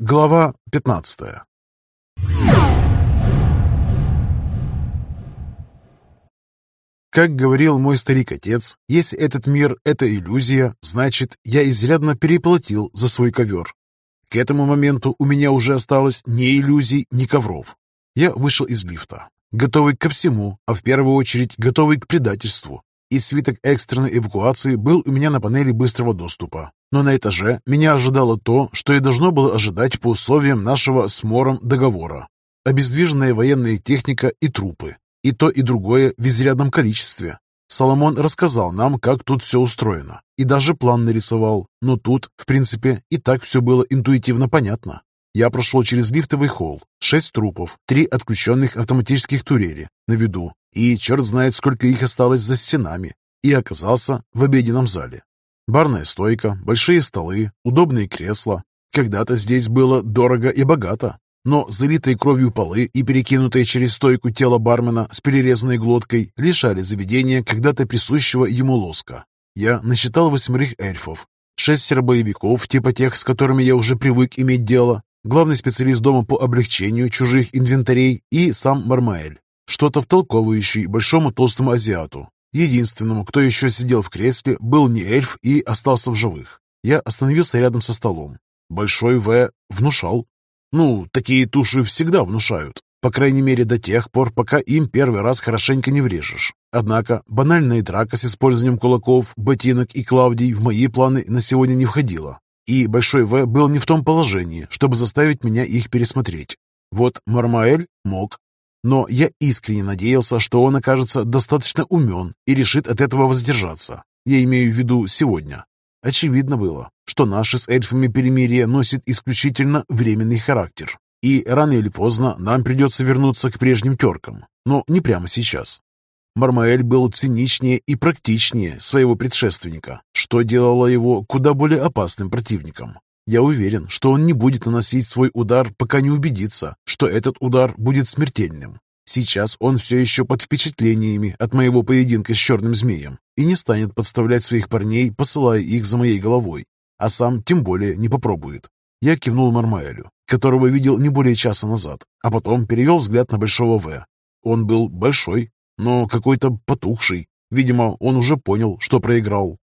Глава 15 Как говорил мой старик-отец, если этот мир — это иллюзия, значит, я изрядно переплатил за свой ковер. К этому моменту у меня уже осталось ни иллюзий, ни ковров. Я вышел из лифта, готовый ко всему, а в первую очередь готовый к предательству. И свиток экстренной эвакуации был у меня на панели быстрого доступа. Но на этаже меня ожидало то, что и должно было ожидать по условиям нашего с Мором договора. Обездвиженная военная техника и трупы. И то, и другое в изрядном количестве. Соломон рассказал нам, как тут все устроено. И даже план нарисовал. Но тут, в принципе, и так все было интуитивно понятно. Я прошел через лифтовый холл. Шесть трупов, три отключенных автоматических турели на виду. И черт знает, сколько их осталось за стенами. И оказался в обеденном зале. Барная стойка, большие столы, удобные кресла. Когда-то здесь было дорого и богато, но залитые кровью полы и перекинутые через стойку тело бармена с перерезанной глоткой лишали заведения когда-то присущего ему лоска. Я насчитал восьмерых эльфов, шестеро боевиков, типа тех, с которыми я уже привык иметь дело, главный специалист дома по облегчению чужих инвентарей и сам Мармаэль, что-то втолковывающий большому толстому азиату, Единственному, кто еще сидел в кресле, был не эльф и остался в живых. Я остановился рядом со столом. Большой В внушал. Ну, такие туши всегда внушают. По крайней мере, до тех пор, пока им первый раз хорошенько не врежешь. Однако, банальная драка с использованием кулаков, ботинок и Клавдий в мои планы на сегодня не входила. И Большой В был не в том положении, чтобы заставить меня их пересмотреть. Вот Мармаэль мог, но я искренне надеялся, что он окажется достаточно умен и решит от этого воздержаться. Я имею в виду сегодня. Очевидно было, что наше с эльфами перемирие носит исключительно временный характер. И рано или поздно нам придется вернуться к прежним теркам, но не прямо сейчас. Мармаэль был циничнее и практичнее своего предшественника, что делало его куда более опасным противником. Я уверен, что он не будет наносить свой удар, пока не убедится, что этот удар будет смертельным. Сейчас он все еще под впечатлениями от моего поединка с черным змеем и не станет подставлять своих парней, посылая их за моей головой, а сам тем более не попробует. Я кивнул Мармаэлю, которого видел не более часа назад, а потом перевел взгляд на Большого В. Он был большой, но какой-то потухший. Видимо, он уже понял, что проиграл.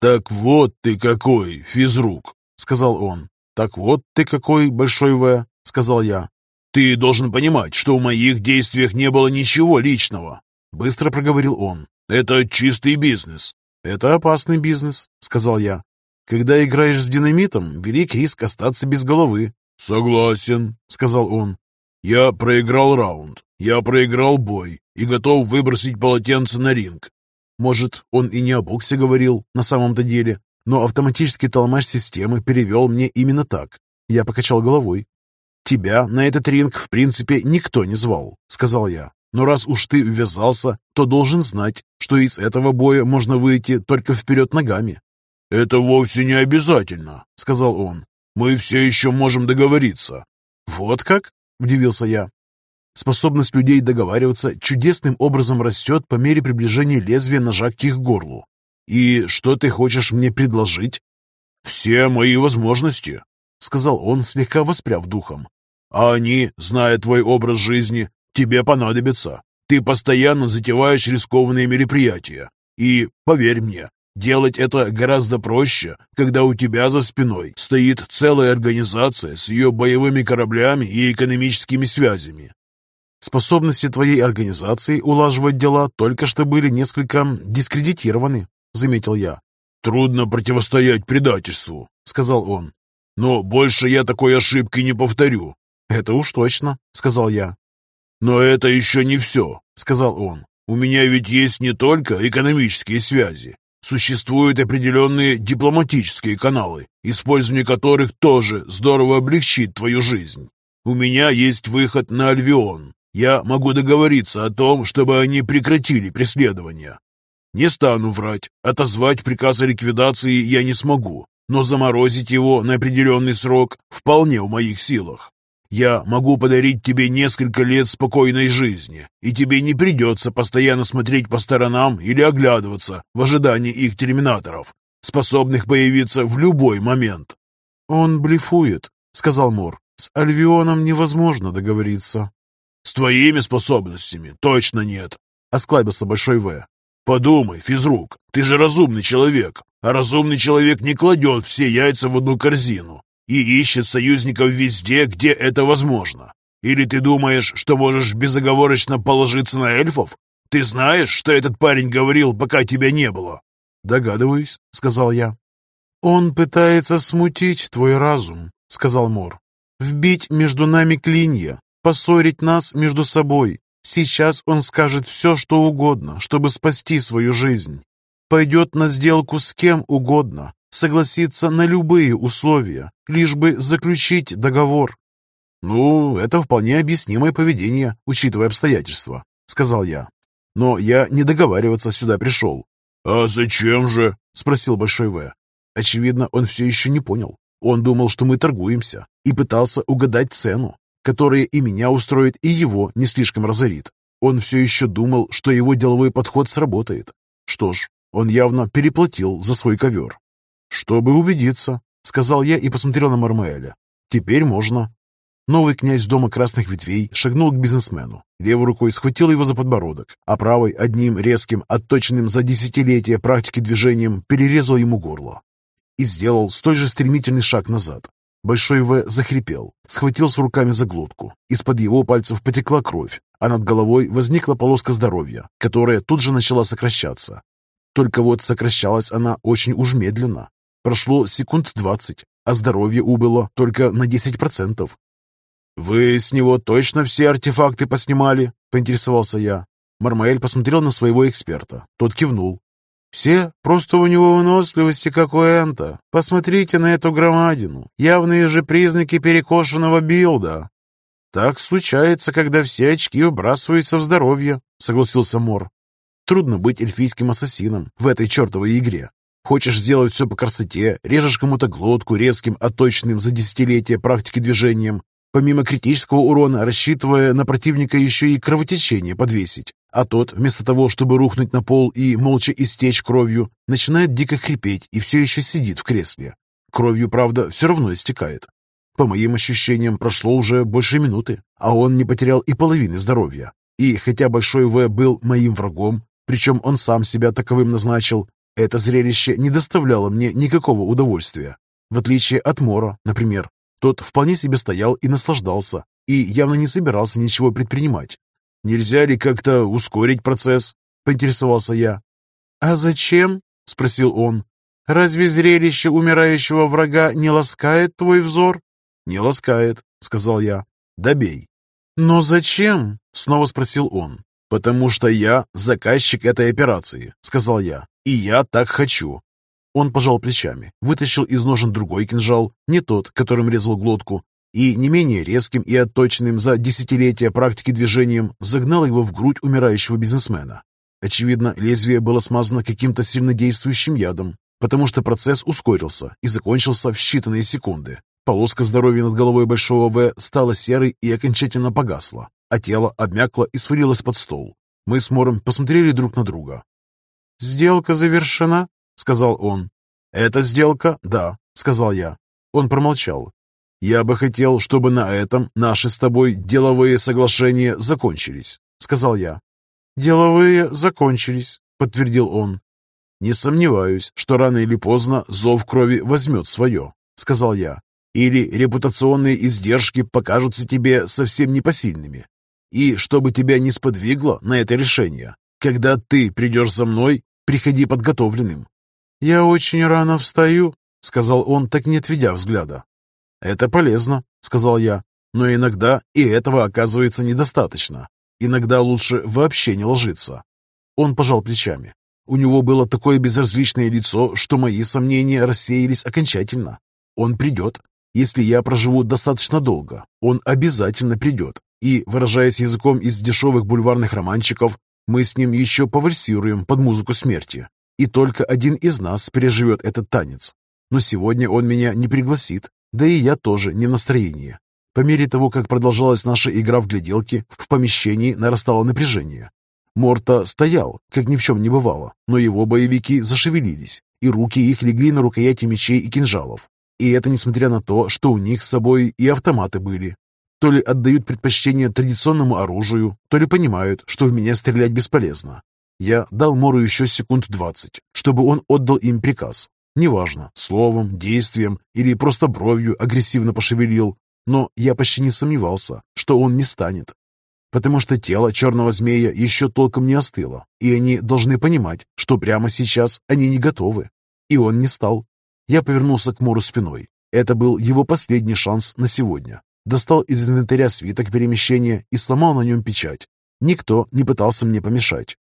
«Так вот ты какой, физрук!» — сказал он. «Так вот ты какой большой В», — сказал я. «Ты должен понимать, что в моих действиях не было ничего личного», — быстро проговорил он. «Это чистый бизнес». «Это опасный бизнес», — сказал я. «Когда играешь с динамитом, велик риск остаться без головы». «Согласен», — сказал он. «Я проиграл раунд, я проиграл бой и готов выбросить полотенце на ринг». Может, он и не о боксе говорил на самом-то деле, но автоматический толмач системы перевел мне именно так. Я покачал головой. «Тебя на этот ринг, в принципе, никто не звал», — сказал я. «Но раз уж ты ввязался, то должен знать, что из этого боя можно выйти только вперед ногами». «Это вовсе не обязательно», — сказал он. «Мы все еще можем договориться». «Вот как?» — удивился я. Способность людей договариваться чудесным образом растет по мере приближения лезвия ножа к их горлу. «И что ты хочешь мне предложить?» «Все мои возможности», — сказал он, слегка воспряв духом. «А они, зная твой образ жизни, тебе понадобятся. Ты постоянно затеваешь рискованные мероприятия. И, поверь мне, делать это гораздо проще, когда у тебя за спиной стоит целая организация с ее боевыми кораблями и экономическими связями. Способности твоей организации улаживать дела только что были несколько дискредитированы, — заметил я. «Трудно противостоять предательству», — сказал он. «Но больше я такой ошибки не повторю». «Это уж точно», — сказал я. «Но это еще не все», — сказал он. «У меня ведь есть не только экономические связи. Существуют определенные дипломатические каналы, использование которых тоже здорово облегчит твою жизнь. У меня есть выход на Альвион. Я могу договориться о том, чтобы они прекратили преследование. Не стану врать, отозвать приказ о ликвидации я не смогу, но заморозить его на определенный срок вполне в моих силах. Я могу подарить тебе несколько лет спокойной жизни, и тебе не придется постоянно смотреть по сторонам или оглядываться в ожидании их терминаторов, способных появиться в любой момент. Он блефует, — сказал Мор. «С Альвионом невозможно договориться». «С твоими способностями точно нет», — осклабился Большой В. «Подумай, физрук, ты же разумный человек, а разумный человек не кладет все яйца в одну корзину и ищет союзников везде, где это возможно. Или ты думаешь, что можешь безоговорочно положиться на эльфов? Ты знаешь, что этот парень говорил, пока тебя не было?» «Догадываюсь», — сказал я. «Он пытается смутить твой разум», — сказал Мор. «Вбить между нами клинья, поссорить нас между собой. Сейчас он скажет все, что угодно, чтобы спасти свою жизнь. Пойдет на сделку с кем угодно, согласится на любые условия, лишь бы заключить договор. «Ну, это вполне объяснимое поведение, учитывая обстоятельства», — сказал я. «Но я не договариваться сюда пришел». «А зачем же?» — спросил Большой В. Очевидно, он все еще не понял. Он думал, что мы торгуемся, и пытался угадать цену, которая и меня устроит, и его не слишком разорит. Он все еще думал, что его деловой подход сработает. Что ж, он явно переплатил за свой ковер. «Чтобы убедиться», — сказал я и посмотрел на Мармаэля. «Теперь можно». Новый князь дома красных ветвей шагнул к бизнесмену. Левой рукой схватил его за подбородок, а правой одним резким, отточенным за десятилетия практики движением перерезал ему горло. И сделал столь же стремительный шаг назад. Большой В захрипел, схватился руками за глотку. Из-под его пальцев потекла кровь, а над головой возникла полоска здоровья, которая тут же начала сокращаться. Только вот сокращалась она очень уж медленно. Прошло секунд двадцать, а здоровье убыло только на десять процентов. «Вы с него точно все артефакты поснимали?» – поинтересовался я. Мармаэль посмотрел на своего эксперта. Тот кивнул. «Все? Просто у него выносливости, как у Энта. Посмотрите на эту громадину. Явные же признаки перекошенного билда». «Так случается, когда все очки вбрасываются в здоровье», — согласился Мор. «Трудно быть эльфийским ассасином в этой чертовой игре. Хочешь сделать все по красоте, режешь кому-то глотку резким, отточенным за десятилетия практики движением, помимо критического урона, рассчитывая на противника еще и кровотечение подвесить. А тот, вместо того, чтобы рухнуть на пол и молча истечь кровью, начинает дико хрипеть и все еще сидит в кресле. Кровью, правда, все равно истекает. По моим ощущениям, прошло уже больше минуты, а он не потерял и половины здоровья. И хотя Большой В был моим врагом, причем он сам себя таковым назначил, это зрелище не доставляло мне никакого удовольствия. В отличие от Мора, например. Тот вполне себе стоял и наслаждался, и явно не собирался ничего предпринимать. «Нельзя ли как-то ускорить процесс?» – поинтересовался я. «А зачем?» – спросил он. «Разве зрелище умирающего врага не ласкает твой взор?» «Не ласкает», — сказал я. «Добей». «Но зачем?» — снова спросил он. «Потому что я заказчик этой операции», — сказал я. «И я так хочу». Он пожал плечами, вытащил из ножен другой кинжал, не тот, которым резал глотку, и не менее резким и отточенным за десятилетия практики движением загнал его в грудь умирающего бизнесмена. Очевидно, лезвие было смазано каким-то сильнодействующим ядом, потому что процесс ускорился и закончился в считанные секунды. Полоска здоровья над головой Большого В стала серой и окончательно погасла, а тело обмякло и свалилось под стол. Мы с Мором посмотрели друг на друга. «Сделка завершена?» — сказал он. «Это сделка, да», — сказал я. Он промолчал. «Я бы хотел, чтобы на этом наши с тобой деловые соглашения закончились», — сказал я. «Деловые закончились», — подтвердил он. «Не сомневаюсь, что рано или поздно зов крови возьмет свое», — сказал я. Или репутационные издержки покажутся тебе совсем непосильными. И чтобы тебя не сподвигло на это решение, когда ты придешь за мной, приходи подготовленным». «Я очень рано встаю», — сказал он, так не отведя взгляда. «Это полезно», — сказал я, «но иногда и этого оказывается недостаточно. Иногда лучше вообще не ложиться». Он пожал плечами. У него было такое безразличное лицо, что мои сомнения рассеялись окончательно. Он придет, если я проживу достаточно долго, он обязательно придет. И, выражаясь языком из дешевых бульварных романчиков, мы с ним еще повальсируем под музыку смерти. И только один из нас переживет этот танец. Но сегодня он меня не пригласит, да и я тоже не в настроении. По мере того, как продолжалась наша игра в гляделки, в помещении нарастало напряжение. Морта стоял, как ни в чем не бывало, но его боевики зашевелились, и руки их легли на рукояти мечей и кинжалов. И это несмотря на то, что у них с собой и автоматы были. То ли отдают предпочтение традиционному оружию, то ли понимают, что в меня стрелять бесполезно. Я дал Мору еще секунд двадцать, чтобы он отдал им приказ. Неважно, словом, действием или просто бровью агрессивно пошевелил, но я почти не сомневался, что он не станет. Потому что тело черного змея еще толком не остыло, и они должны понимать, что прямо сейчас они не готовы. И он не стал. Я повернулся к Мору спиной. Это был его последний шанс на сегодня. Достал из инвентаря свиток перемещения и сломал на нем печать. Никто не пытался мне помешать.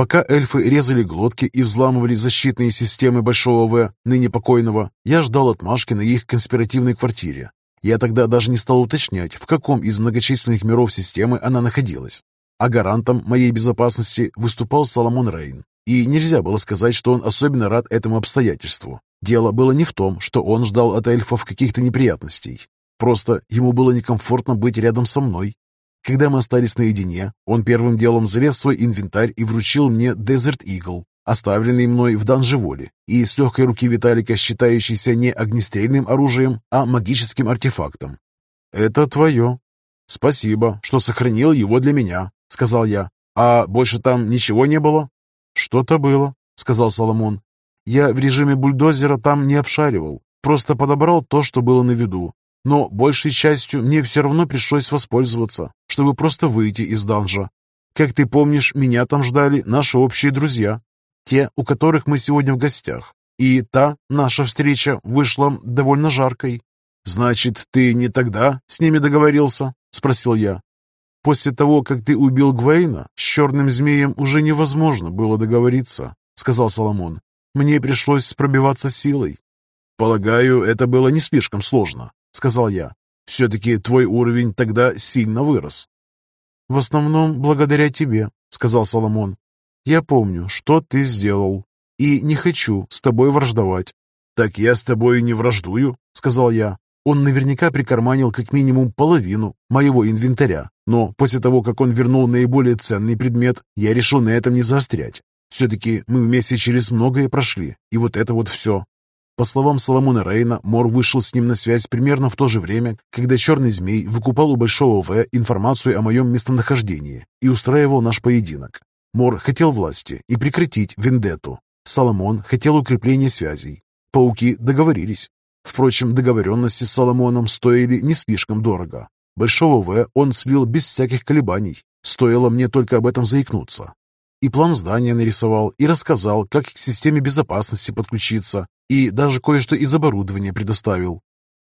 Пока эльфы резали глотки и взламывали защитные системы Большого В, ныне покойного, я ждал отмашки на их конспиративной квартире. Я тогда даже не стал уточнять, в каком из многочисленных миров системы она находилась. А гарантом моей безопасности выступал Соломон Рейн. И нельзя было сказать, что он особенно рад этому обстоятельству. Дело было не в том, что он ждал от эльфов каких-то неприятностей. Просто ему было некомфортно быть рядом со мной, когда мы остались наедине, он первым делом залез в свой инвентарь и вручил мне Desert Eagle, оставленный мной в Данжеволе, и с легкой руки Виталика, считающийся не огнестрельным оружием, а магическим артефактом. «Это твое». «Спасибо, что сохранил его для меня», — сказал я. «А больше там ничего не было?» «Что-то было», — сказал Соломон. «Я в режиме бульдозера там не обшаривал, просто подобрал то, что было на виду. Но большей частью мне все равно пришлось воспользоваться, чтобы просто выйти из данжа. Как ты помнишь, меня там ждали наши общие друзья, те, у которых мы сегодня в гостях. И та наша встреча вышла довольно жаркой. «Значит, ты не тогда с ними договорился?» — спросил я. «После того, как ты убил Гвейна, с черным змеем уже невозможно было договориться», — сказал Соломон. «Мне пришлось пробиваться силой». «Полагаю, это было не слишком сложно», — сказал я. «Все-таки твой уровень тогда сильно вырос». «В основном благодаря тебе», — сказал Соломон. «Я помню, что ты сделал, и не хочу с тобой враждовать». «Так я с тобой не враждую», — сказал я. Он наверняка прикарманил как минимум половину моего инвентаря, но после того, как он вернул наиболее ценный предмет, я решил на этом не заострять. Все-таки мы вместе через многое прошли, и вот это вот все. По словам Соломона Рейна, Мор вышел с ним на связь примерно в то же время, когда Черный Змей выкупал у Большого В информацию о моем местонахождении и устраивал наш поединок. Мор хотел власти и прекратить вендетту. Соломон хотел укрепления связей. Пауки договорились. Впрочем, договоренности с Соломоном стоили не слишком дорого. Большого В он слил без всяких колебаний. Стоило мне только об этом заикнуться. И план здания нарисовал, и рассказал, как к системе безопасности подключиться, и даже кое-что из оборудования предоставил.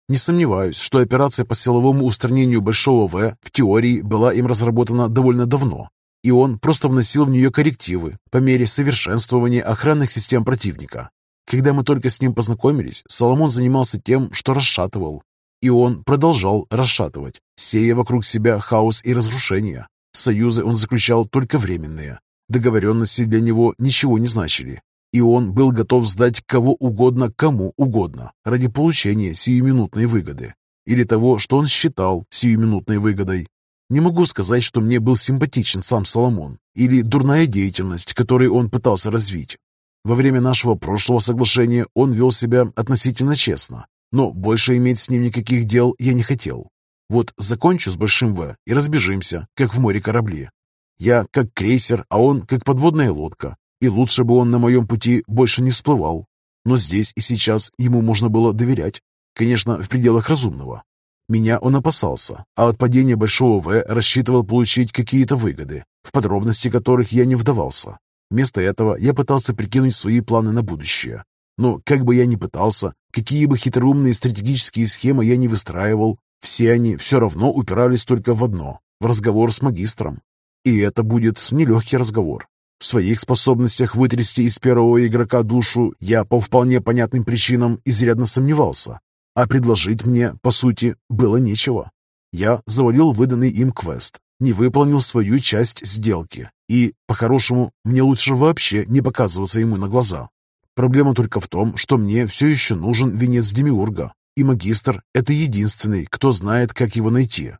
Не сомневаюсь, что операция по силовому устранению Большого В в теории была им разработана довольно давно, и он просто вносил в нее коррективы по мере совершенствования охранных систем противника. Когда мы только с ним познакомились, Соломон занимался тем, что расшатывал. И он продолжал расшатывать, сея вокруг себя хаос и разрушения. Союзы он заключал только временные. Договоренности для него ничего не значили, и он был готов сдать кого угодно кому угодно ради получения сиюминутной выгоды или того, что он считал сиюминутной выгодой. Не могу сказать, что мне был симпатичен сам Соломон или дурная деятельность, которую он пытался развить. Во время нашего прошлого соглашения он вел себя относительно честно, но больше иметь с ним никаких дел я не хотел. Вот закончу с Большим В и разбежимся, как в море корабли. Я как крейсер, а он как подводная лодка, и лучше бы он на моем пути больше не всплывал. Но здесь и сейчас ему можно было доверять. Конечно, в пределах разумного. Меня он опасался, а от падения Большого В рассчитывал получить какие-то выгоды, в подробности которых я не вдавался. Вместо этого я пытался прикинуть свои планы на будущее. Но как бы я ни пытался, какие бы хитроумные стратегические схемы я не выстраивал, все они все равно упирались только в одно – в разговор с магистром. И это будет нелегкий разговор. В своих способностях вытрясти из первого игрока душу я по вполне понятным причинам изрядно сомневался, а предложить мне, по сути, было нечего. Я завалил выданный им квест, не выполнил свою часть сделки, и, по-хорошему, мне лучше вообще не показываться ему на глаза. Проблема только в том, что мне все еще нужен венец Демиурга, и магистр — это единственный, кто знает, как его найти.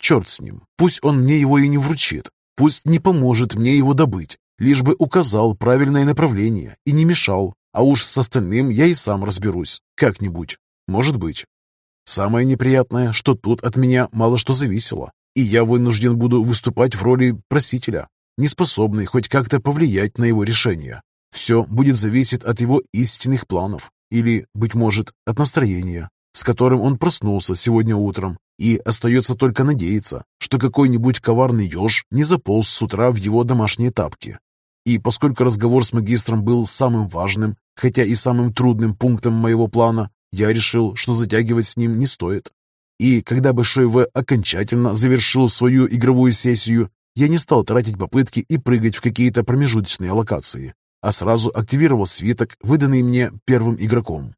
Черт с ним, пусть он мне его и не вручит, пусть не поможет мне его добыть, лишь бы указал правильное направление и не мешал, а уж с остальным я и сам разберусь, как-нибудь, может быть. Самое неприятное, что тут от меня мало что зависело, и я вынужден буду выступать в роли просителя, неспособный хоть как-то повлиять на его решение. Все будет зависеть от его истинных планов или, быть может, от настроения, с которым он проснулся сегодня утром, и остается только надеяться, что какой-нибудь коварный еж не заполз с утра в его домашние тапки. И поскольку разговор с магистром был самым важным, хотя и самым трудным пунктом моего плана, я решил, что затягивать с ним не стоит. И когда Большой В окончательно завершил свою игровую сессию, я не стал тратить попытки и прыгать в какие-то промежуточные локации, а сразу активировал свиток, выданный мне первым игроком.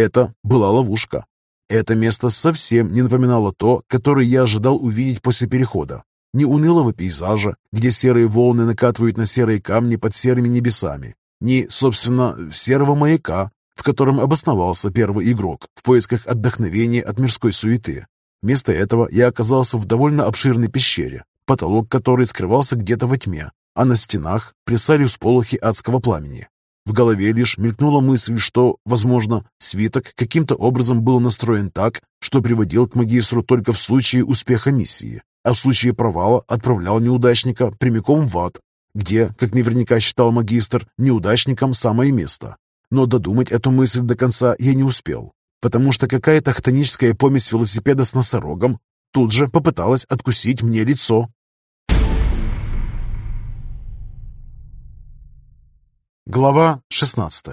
Это была ловушка. Это место совсем не напоминало то, которое я ожидал увидеть после перехода. Ни унылого пейзажа, где серые волны накатывают на серые камни под серыми небесами, ни, собственно, серого маяка, в котором обосновался первый игрок в поисках отдохновения от мирской суеты. Вместо этого я оказался в довольно обширной пещере, потолок которой скрывался где-то во тьме, а на стенах плясали всполохи адского пламени. В голове лишь мелькнула мысль, что, возможно, свиток каким-то образом был настроен так, что приводил к магистру только в случае успеха миссии, а в случае провала отправлял неудачника прямиком в ад, где, как наверняка считал магистр, неудачникам самое место. Но додумать эту мысль до конца я не успел, потому что какая-то хтоническая помесь велосипеда с носорогом тут же попыталась откусить мне лицо. Глава 16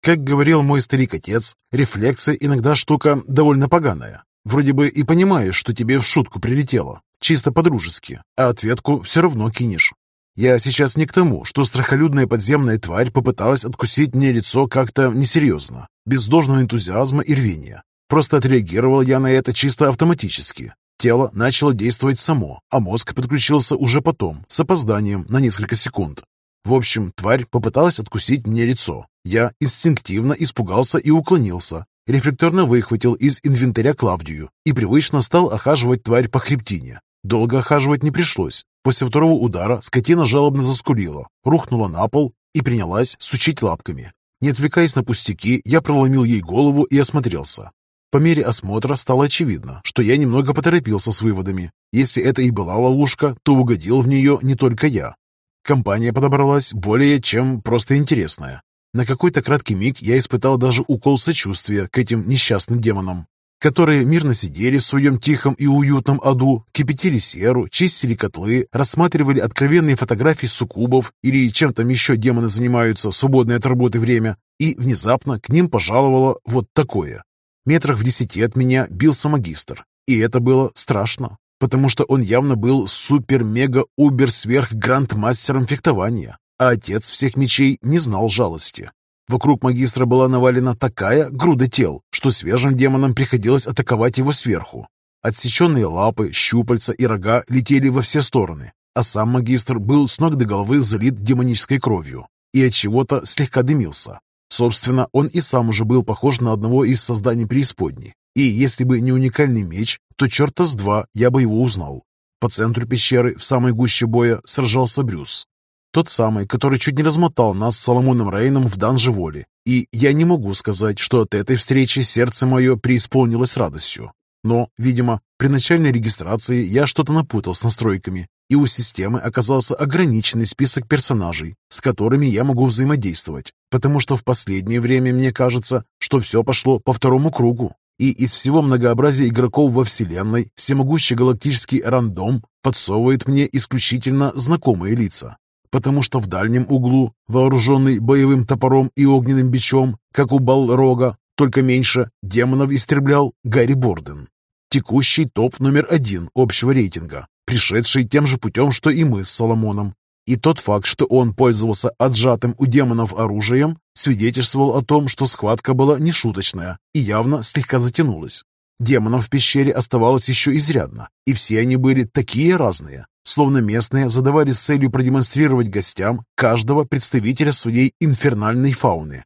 Как говорил мой старик-отец, рефлексы иногда штука довольно поганая. Вроде бы и понимаешь, что тебе в шутку прилетело, чисто по-дружески, а ответку все равно кинешь. Я сейчас не к тому, что страхолюдная подземная тварь попыталась откусить мне лицо как-то несерьезно, без должного энтузиазма и рвения. Просто отреагировал я на это чисто автоматически. Тело начало действовать само, а мозг подключился уже потом, с опозданием на несколько секунд. В общем, тварь попыталась откусить мне лицо. Я инстинктивно испугался и уклонился. Рефлекторно выхватил из инвентаря Клавдию и привычно стал охаживать тварь по хребтине. Долго охаживать не пришлось. После второго удара скотина жалобно заскулила, рухнула на пол и принялась сучить лапками. Не отвлекаясь на пустяки, я проломил ей голову и осмотрелся. По мере осмотра стало очевидно, что я немного поторопился с выводами. Если это и была ловушка, то угодил в нее не только я. Компания подобралась более чем просто интересная. На какой-то краткий миг я испытал даже укол сочувствия к этим несчастным демонам, которые мирно сидели в своем тихом и уютном аду, кипятили серу, чистили котлы, рассматривали откровенные фотографии суккубов или чем там еще демоны занимаются в свободное от работы время, и внезапно к ним пожаловало вот такое. Метрах в десяти от меня бился магистр, и это было страшно потому что он явно был супер-мега-убер-сверх-грандмастером фехтования, а отец всех мечей не знал жалости. Вокруг магистра была навалена такая груда тел, что свежим демонам приходилось атаковать его сверху. Отсеченные лапы, щупальца и рога летели во все стороны, а сам магистр был с ног до головы залит демонической кровью и от чего-то слегка дымился. Собственно, он и сам уже был похож на одного из созданий преисподней, и если бы не уникальный меч, то черта с два я бы его узнал. По центру пещеры, в самой гуще боя, сражался Брюс. Тот самый, который чуть не размотал нас с Соломоном Рейном в данже воли. И я не могу сказать, что от этой встречи сердце мое преисполнилось радостью. Но, видимо, при начальной регистрации я что-то напутал с настройками, и у системы оказался ограниченный список персонажей, с которыми я могу взаимодействовать, потому что в последнее время мне кажется, что все пошло по второму кругу. И из всего многообразия игроков во Вселенной всемогущий галактический рандом подсовывает мне исключительно знакомые лица. Потому что в дальнем углу, вооруженный боевым топором и огненным бичом, как у Балрога, только меньше, демонов истреблял Гарри Борден. Текущий топ номер один общего рейтинга, пришедший тем же путем, что и мы с Соломоном, и тот факт, что он пользовался отжатым у демонов оружием, свидетельствовал о том, что схватка была нешуточная и явно слегка затянулась. Демонов в пещере оставалось еще изрядно, и все они были такие разные, словно местные задавали с целью продемонстрировать гостям каждого представителя своей инфернальной фауны.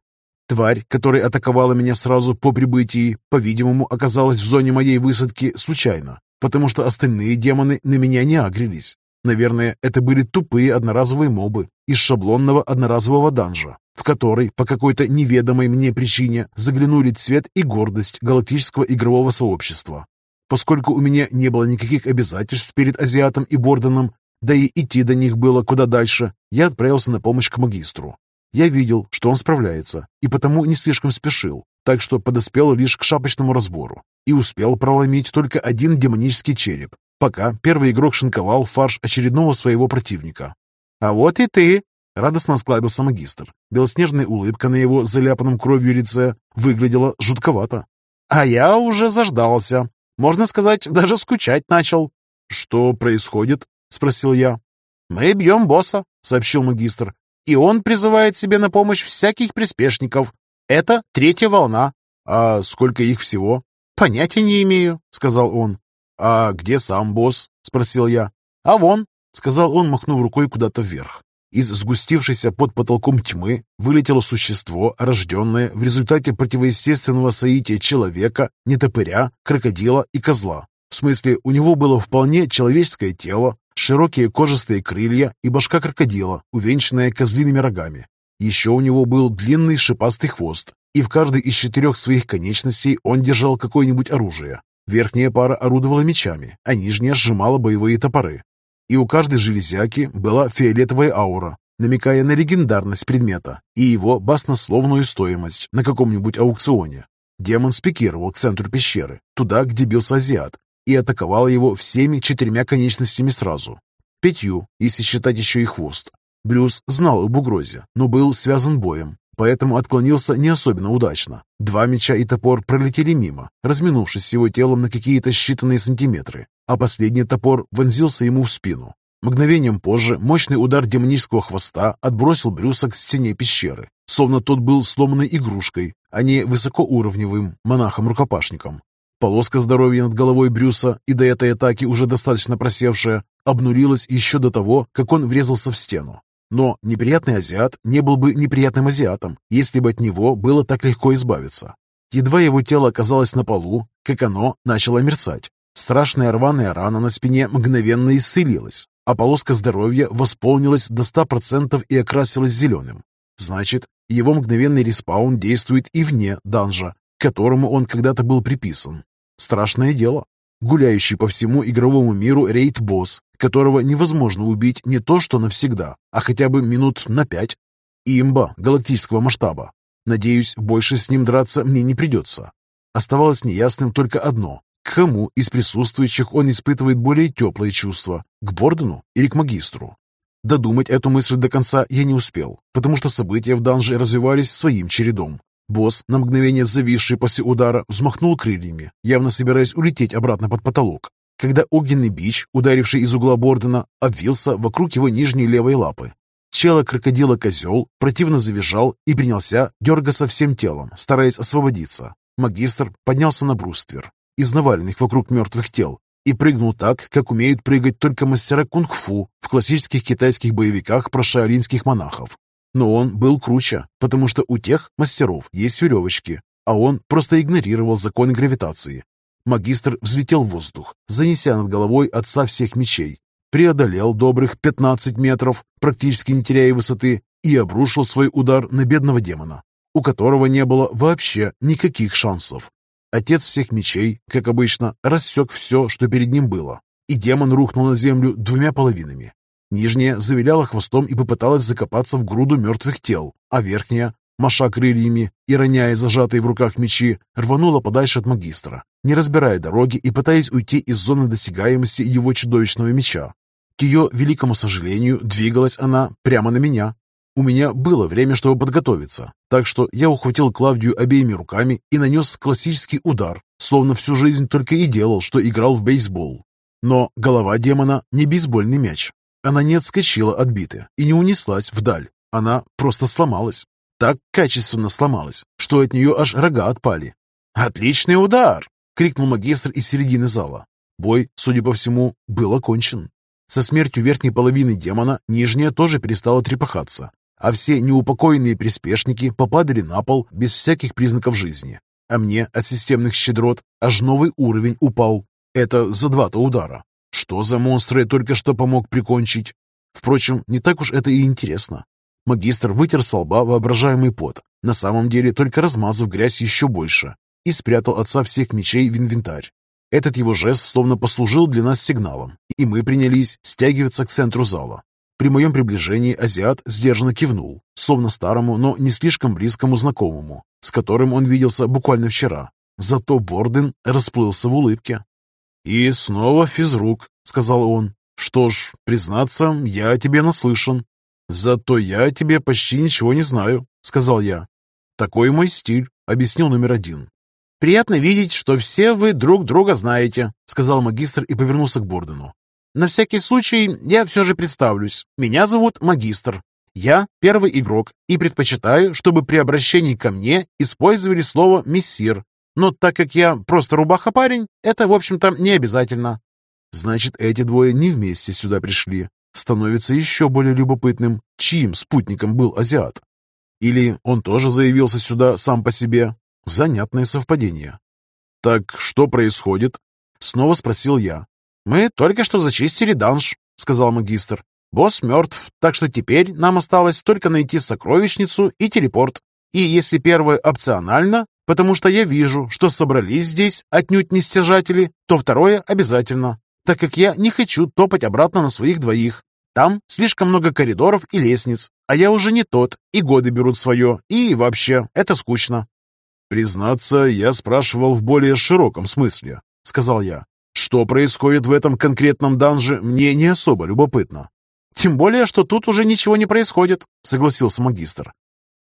Тварь, которая атаковала меня сразу по прибытии, по-видимому, оказалась в зоне моей высадки случайно, потому что остальные демоны на меня не агрились. Наверное, это были тупые одноразовые мобы из шаблонного одноразового данжа, в который по какой-то неведомой мне причине заглянули цвет и гордость галактического игрового сообщества. Поскольку у меня не было никаких обязательств перед Азиатом и Борденом, да и идти до них было куда дальше, я отправился на помощь к магистру. Я видел, что он справляется, и потому не слишком спешил, так что подоспел лишь к шапочному разбору и успел проломить только один демонический череп, пока первый игрок шинковал фарш очередного своего противника. «А вот и ты!» — радостно осклабился магистр. Белоснежная улыбка на его заляпанном кровью лице выглядела жутковато. «А я уже заждался. Можно сказать, даже скучать начал». «Что происходит?» — спросил я. «Мы бьем босса», — сообщил магистр и он призывает себе на помощь всяких приспешников. Это третья волна. А сколько их всего? Понятия не имею, сказал он. А где сам босс? Спросил я. А вон, сказал он, махнув рукой куда-то вверх. Из сгустившейся под потолком тьмы вылетело существо, рожденное в результате противоестественного соития человека, нетопыря, крокодила и козла. В смысле, у него было вполне человеческое тело, широкие кожистые крылья и башка крокодила, увенчанная козлиными рогами. Еще у него был длинный шипастый хвост, и в каждой из четырех своих конечностей он держал какое-нибудь оружие. Верхняя пара орудовала мечами, а нижняя сжимала боевые топоры. И у каждой железяки была фиолетовая аура, намекая на легендарность предмета и его баснословную стоимость на каком-нибудь аукционе. Демон спикировал к центру пещеры, туда, где бился азиат, и атаковала его всеми четырьмя конечностями сразу. Пятью, если считать еще и хвост. Брюс знал об угрозе, но был связан боем, поэтому отклонился не особенно удачно. Два меча и топор пролетели мимо, разминувшись с его телом на какие-то считанные сантиметры, а последний топор вонзился ему в спину. Мгновением позже мощный удар демонического хвоста отбросил Брюса к стене пещеры, словно тот был сломанной игрушкой, а не высокоуровневым монахом-рукопашником. Полоска здоровья над головой Брюса, и до этой атаки уже достаточно просевшая, обнулилась еще до того, как он врезался в стену. Но неприятный азиат не был бы неприятным азиатом, если бы от него было так легко избавиться. Едва его тело оказалось на полу, как оно начало мерцать. Страшная рваная рана на спине мгновенно исцелилась, а полоска здоровья восполнилась до 100% и окрасилась зеленым. Значит, его мгновенный респаун действует и вне данжа, к которому он когда-то был приписан. Страшное дело. Гуляющий по всему игровому миру рейд-босс, которого невозможно убить не то что навсегда, а хотя бы минут на пять. Имба галактического масштаба. Надеюсь, больше с ним драться мне не придется. Оставалось неясным только одно. К кому из присутствующих он испытывает более теплые чувства? К Бордену или к магистру? Додумать эту мысль до конца я не успел, потому что события в данже развивались своим чередом. Босс, на мгновение зависший после удара, взмахнул крыльями, явно собираясь улететь обратно под потолок, когда огненный бич, ударивший из угла Бордена, обвился вокруг его нижней левой лапы. Чело крокодила-козел противно завизжал и принялся дергаться всем телом, стараясь освободиться. Магистр поднялся на бруствер из наваленных вокруг мертвых тел и прыгнул так, как умеют прыгать только мастера кунг-фу в классических китайских боевиках про шаолинских монахов. Но он был круче, потому что у тех мастеров есть веревочки, а он просто игнорировал законы гравитации. Магистр взлетел в воздух, занеся над головой отца всех мечей, преодолел добрых 15 метров, практически не теряя высоты, и обрушил свой удар на бедного демона, у которого не было вообще никаких шансов. Отец всех мечей, как обычно, рассек все, что перед ним было, и демон рухнул на землю двумя половинами. Нижняя завиляла хвостом и попыталась закопаться в груду мертвых тел, а верхняя, маша крыльями и роняя зажатые в руках мечи, рванула подальше от магистра, не разбирая дороги и пытаясь уйти из зоны досягаемости его чудовищного меча. К ее великому сожалению, двигалась она прямо на меня. У меня было время, чтобы подготовиться, так что я ухватил Клавдию обеими руками и нанес классический удар, словно всю жизнь только и делал, что играл в бейсбол. Но голова демона не бейсбольный мяч, она не отскочила от биты и не унеслась вдаль. Она просто сломалась. Так качественно сломалась, что от нее аж рога отпали. «Отличный удар!» — крикнул магистр из середины зала. Бой, судя по всему, был окончен. Со смертью верхней половины демона нижняя тоже перестала трепыхаться, а все неупокоенные приспешники попадали на пол без всяких признаков жизни. А мне от системных щедрот аж новый уровень упал. Это за два-то удара. Что за монстры я только что помог прикончить? Впрочем, не так уж это и интересно. Магистр вытер с лба воображаемый пот, на самом деле только размазав грязь еще больше, и спрятал отца всех мечей в инвентарь. Этот его жест словно послужил для нас сигналом, и мы принялись стягиваться к центру зала. При моем приближении азиат сдержанно кивнул, словно старому, но не слишком близкому знакомому, с которым он виделся буквально вчера. Зато Борден расплылся в улыбке. «И снова физрук», — сказал он. «Что ж, признаться, я о тебе наслышан». «Зато я о тебе почти ничего не знаю», — сказал я. «Такой мой стиль», — объяснил номер один. «Приятно видеть, что все вы друг друга знаете», — сказал магистр и повернулся к Бордену. «На всякий случай я все же представлюсь. Меня зовут Магистр. Я первый игрок и предпочитаю, чтобы при обращении ко мне использовали слово «мессир». Но так как я просто рубаха-парень, это, в общем-то, не обязательно». «Значит, эти двое не вместе сюда пришли. Становится еще более любопытным, чьим спутником был азиат. Или он тоже заявился сюда сам по себе, Занятное совпадение. «Так что происходит?» Снова спросил я. «Мы только что зачистили данж», — сказал магистр. «Босс мертв, так что теперь нам осталось только найти сокровищницу и телепорт. И если первое опционально, потому что я вижу, что собрались здесь отнюдь не стяжатели, то второе обязательно, так как я не хочу топать обратно на своих двоих. Там слишком много коридоров и лестниц, а я уже не тот, и годы берут свое, и вообще, это скучно. «Признаться, я спрашивал в более широком смысле», — сказал я. «Что происходит в этом конкретном данже, мне не особо любопытно». «Тем более, что тут уже ничего не происходит», — согласился магистр.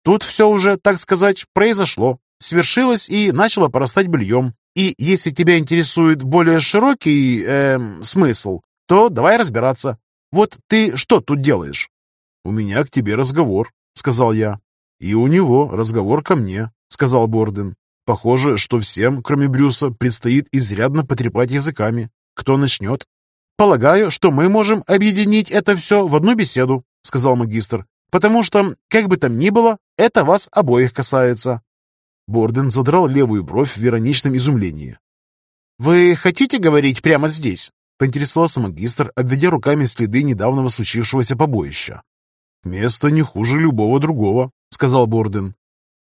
«Тут все уже, так сказать, произошло, свершилось и начало порастать бельем. И если тебя интересует более широкий э, смысл, то давай разбираться. Вот ты что тут делаешь?» «У меня к тебе разговор», — сказал я. «И у него разговор ко мне», — сказал Борден. «Похоже, что всем, кроме Брюса, предстоит изрядно потрепать языками. Кто начнет?» «Полагаю, что мы можем объединить это все в одну беседу», — сказал магистр. «Потому что, как бы там ни было, это вас обоих касается». Борден задрал левую бровь в ироничном изумлении. «Вы хотите говорить прямо здесь?» — поинтересовался магистр, обведя руками следы недавнего случившегося побоища. «Место не хуже любого другого», — сказал Борден.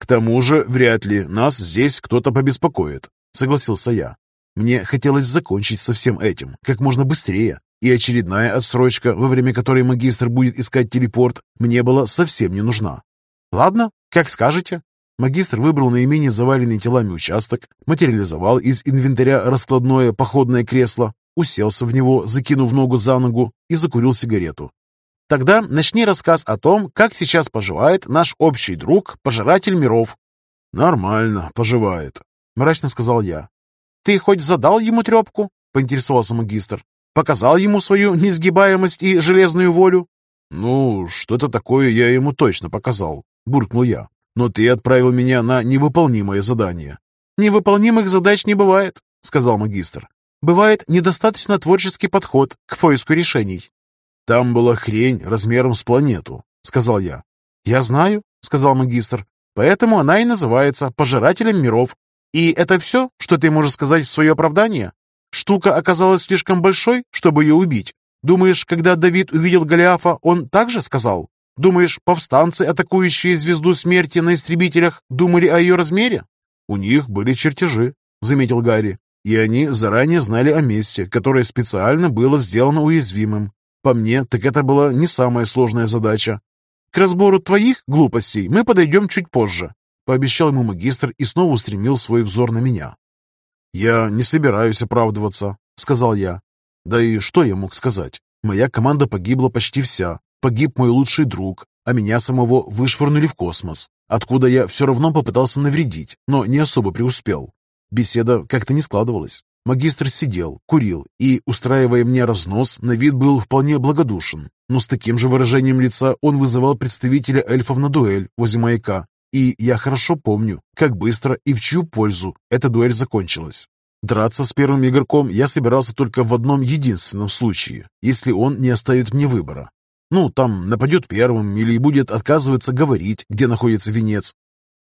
«К тому же, вряд ли нас здесь кто-то побеспокоит», — согласился я. Мне хотелось закончить со всем этим как можно быстрее, и очередная отсрочка, во время которой магистр будет искать телепорт, мне была совсем не нужна. «Ладно, как скажете». Магистр выбрал наименее заваленный телами участок, материализовал из инвентаря раскладное походное кресло, уселся в него, закинув ногу за ногу, и закурил сигарету. Тогда начни рассказ о том, как сейчас поживает наш общий друг, пожиратель миров». «Нормально поживает», — мрачно сказал я. «Ты хоть задал ему трепку?» — поинтересовался магистр. «Показал ему свою несгибаемость и железную волю?» «Ну, что-то такое я ему точно показал», — буркнул я. «Но ты отправил меня на невыполнимое задание». «Невыполнимых задач не бывает», — сказал магистр. «Бывает недостаточно творческий подход к поиску решений. «Там была хрень размером с планету», — сказал я. «Я знаю», — сказал магистр. «Поэтому она и называется Пожирателем миров. И это все, что ты можешь сказать в свое оправдание? Штука оказалась слишком большой, чтобы ее убить. Думаешь, когда Давид увидел Голиафа, он также сказал? Думаешь, повстанцы, атакующие звезду смерти на истребителях, думали о ее размере?» «У них были чертежи», — заметил Гарри. «И они заранее знали о месте, которое специально было сделано уязвимым. По мне, так это была не самая сложная задача. К разбору твоих глупостей мы подойдем чуть позже, пообещал ему магистр и снова устремил свой взор на меня. «Я не собираюсь оправдываться», — сказал я. «Да и что я мог сказать? Моя команда погибла почти вся. Погиб мой лучший друг, а меня самого вышвырнули в космос, откуда я все равно попытался навредить, но не особо преуспел. Беседа как-то не складывалась. Магистр сидел, курил и, устраивая мне разнос, на вид был вполне благодушен. Но с таким же выражением лица он вызывал представителя эльфов на дуэль возле маяка. И я хорошо помню, как быстро и в чью пользу эта дуэль закончилась. Драться с первым игроком я собирался только в одном единственном случае, если он не оставит мне выбора. Ну, там нападет первым или будет отказываться говорить, где находится венец.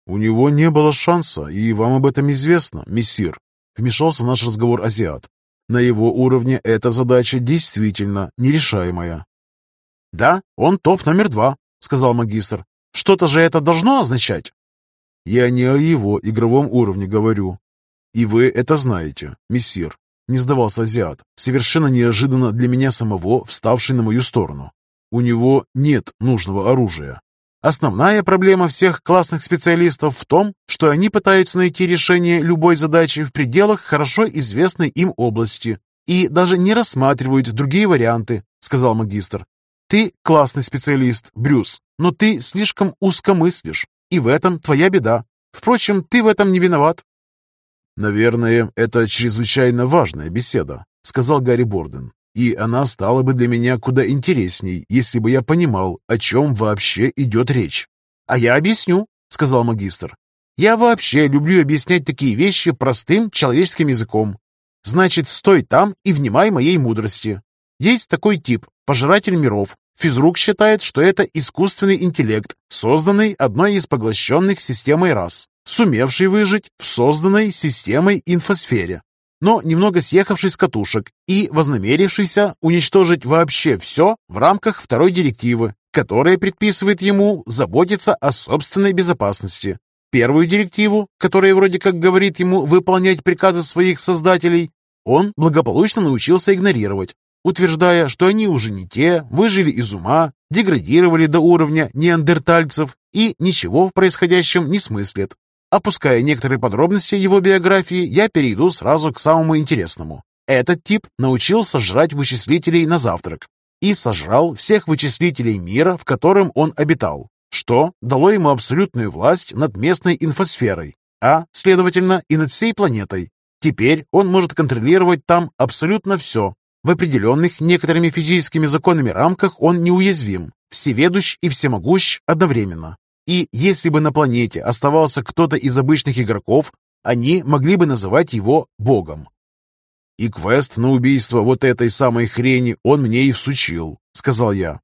У него не было шанса, и вам об этом известно, мессир. Вмешался наш разговор азиат. На его уровне эта задача действительно нерешаемая. «Да, он топ номер два», — сказал магистр. «Что-то же это должно означать?» «Я не о его игровом уровне говорю. И вы это знаете, мессир», — не сдавался азиат, совершенно неожиданно для меня самого, вставший на мою сторону. «У него нет нужного оружия, Основная проблема всех классных специалистов в том, что они пытаются найти решение любой задачи в пределах хорошо известной им области и даже не рассматривают другие варианты, сказал магистр. Ты классный специалист, Брюс, но ты слишком узко мыслишь, и в этом твоя беда. Впрочем, ты в этом не виноват. Наверное, это чрезвычайно важная беседа, сказал Гарри Борден и она стала бы для меня куда интересней, если бы я понимал, о чем вообще идет речь. «А я объясню», — сказал магистр. «Я вообще люблю объяснять такие вещи простым человеческим языком. Значит, стой там и внимай моей мудрости. Есть такой тип – пожиратель миров. Физрук считает, что это искусственный интеллект, созданный одной из поглощенных системой рас, сумевший выжить в созданной системой инфосфере но немного съехавший с катушек и вознамерившийся уничтожить вообще все в рамках второй директивы, которая предписывает ему заботиться о собственной безопасности. Первую директиву, которая вроде как говорит ему выполнять приказы своих создателей, он благополучно научился игнорировать, утверждая, что они уже не те, выжили из ума, деградировали до уровня неандертальцев и ничего в происходящем не смыслят. Опуская некоторые подробности его биографии, я перейду сразу к самому интересному. Этот тип научился жрать вычислителей на завтрак и сожрал всех вычислителей мира, в котором он обитал, что дало ему абсолютную власть над местной инфосферой, а, следовательно, и над всей планетой. Теперь он может контролировать там абсолютно все. В определенных некоторыми физическими законами рамках он неуязвим, всеведущ и всемогущ одновременно. И если бы на планете оставался кто-то из обычных игроков, они могли бы называть его богом. «И квест на убийство вот этой самой хрени он мне и всучил», — сказал я.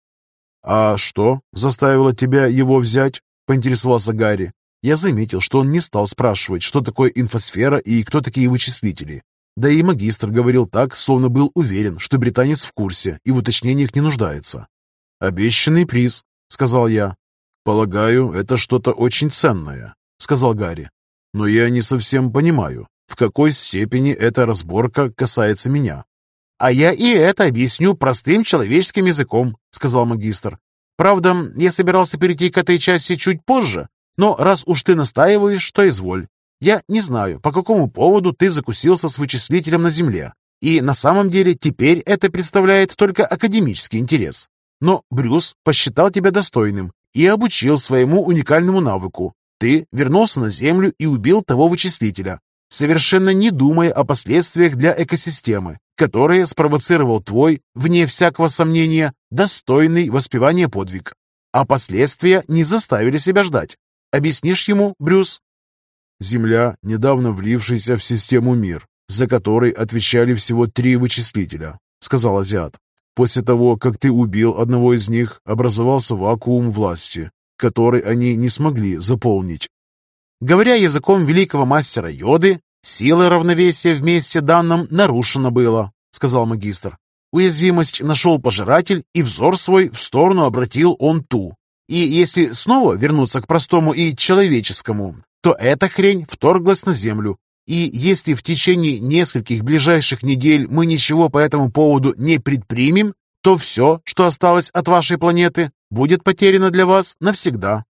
«А что заставило тебя его взять?» — поинтересовался Гарри. Я заметил, что он не стал спрашивать, что такое инфосфера и кто такие вычислители. Да и магистр говорил так, словно был уверен, что британец в курсе и в уточнениях не нуждается. «Обещанный приз», — сказал я. «Полагаю, это что-то очень ценное», — сказал Гарри. «Но я не совсем понимаю, в какой степени эта разборка касается меня». «А я и это объясню простым человеческим языком», — сказал магистр. «Правда, я собирался перейти к этой части чуть позже, но раз уж ты настаиваешь, то изволь. Я не знаю, по какому поводу ты закусился с вычислителем на Земле, и на самом деле теперь это представляет только академический интерес. Но Брюс посчитал тебя достойным и обучил своему уникальному навыку. Ты вернулся на Землю и убил того вычислителя, совершенно не думая о последствиях для экосистемы, которые спровоцировал твой, вне всякого сомнения, достойный воспевания подвиг. А последствия не заставили себя ждать. Объяснишь ему, Брюс? Земля, недавно влившаяся в систему мир, за который отвечали всего три вычислителя, сказал азиат. После того, как ты убил одного из них, образовался вакуум власти, который они не смогли заполнить. Говоря языком великого мастера Йоды, сила равновесия вместе данном нарушена было, сказал магистр. Уязвимость нашел пожиратель, и взор свой в сторону обратил он ту. И если снова вернуться к простому и человеческому, то эта хрень вторглась на землю, и если в течение нескольких ближайших недель мы ничего по этому поводу не предпримем, то все, что осталось от вашей планеты, будет потеряно для вас навсегда.